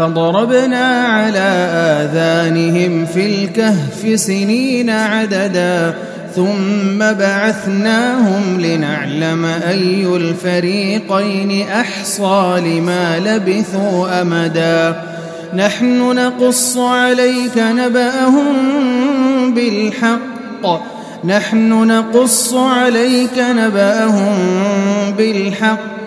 فضربنا على آذانهم في الكهف سنين عددا ثم بعثناهم لنعلم أي الفريقين أحصى لما لبثوا أمدا. نحن نقص عليك نبأهم بالحق. نحن نقص عليك نبأهم بالحق.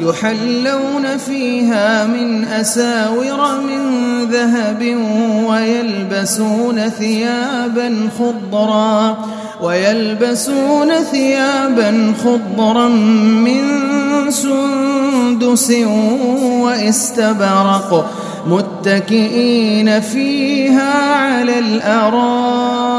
يحلون فيها من أساور من ذهب ويلبسون ثيابا خضرا ويلبسون ثيابا خضرا من سندس واستبرق متكئين فيها على الأرائك.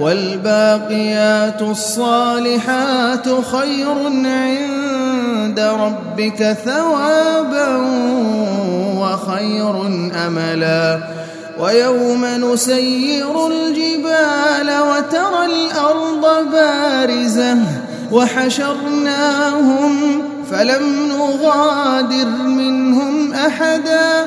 والباقيات الصالحات خير عند ربك ثوابا وخير أملا. ويوم نسير الجبال وترى الأرض بارزة وحشرناهم فلم نغادر منهم أحدا.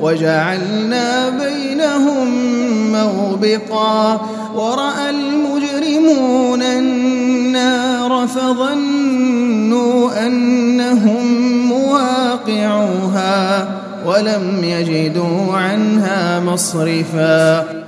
وجعلنا بينهم موبقا ورأى المجرمون النار فظنوا أنهم مواقعوها ولم يجدوا عنها مصرفا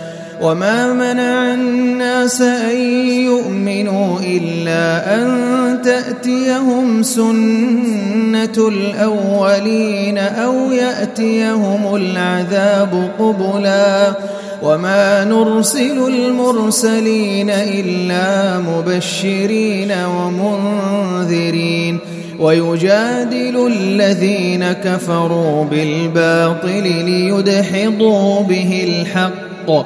وما منع الناس أن يؤمنوا إلا أن تأتيهم سنة الأولين أو يأتيهم العذاب قبلاً وما نرسل المرسلين إلا مبشرين ومنذرين ويجادل الذين كفروا بالباطل ليدحضوا به الحق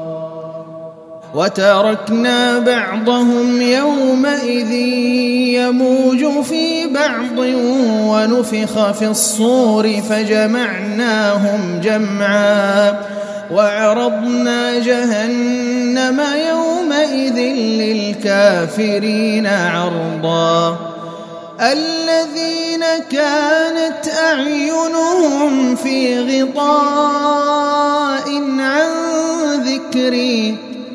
وتركنا بعضهم يومئذ يموج في بعض ونفخ في الصور فجمعناهم جمعا وعرضنا جهنم يومئذ للكافرين عرضا الذين كانت أعينهم في غطاء عن ذكري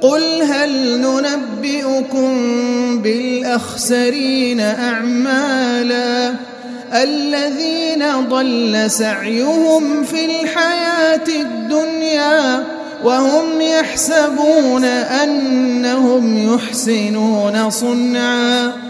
قل هل ننبئكم بالاخسرين اعمالا الذين ضل سعيهم في الحياة الدنيا وهم يحسبون أنهم يحسنون صنعا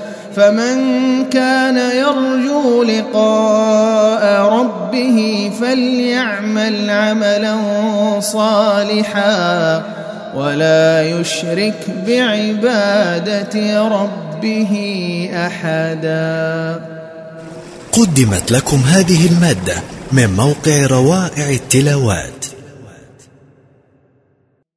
فمن كان يرجو لقاء ربه فليعمل عملا صالحا ولا يشرك بعبادة ربه أحدا. قدمت لكم هذه المادة من موقع روائع التلاوات.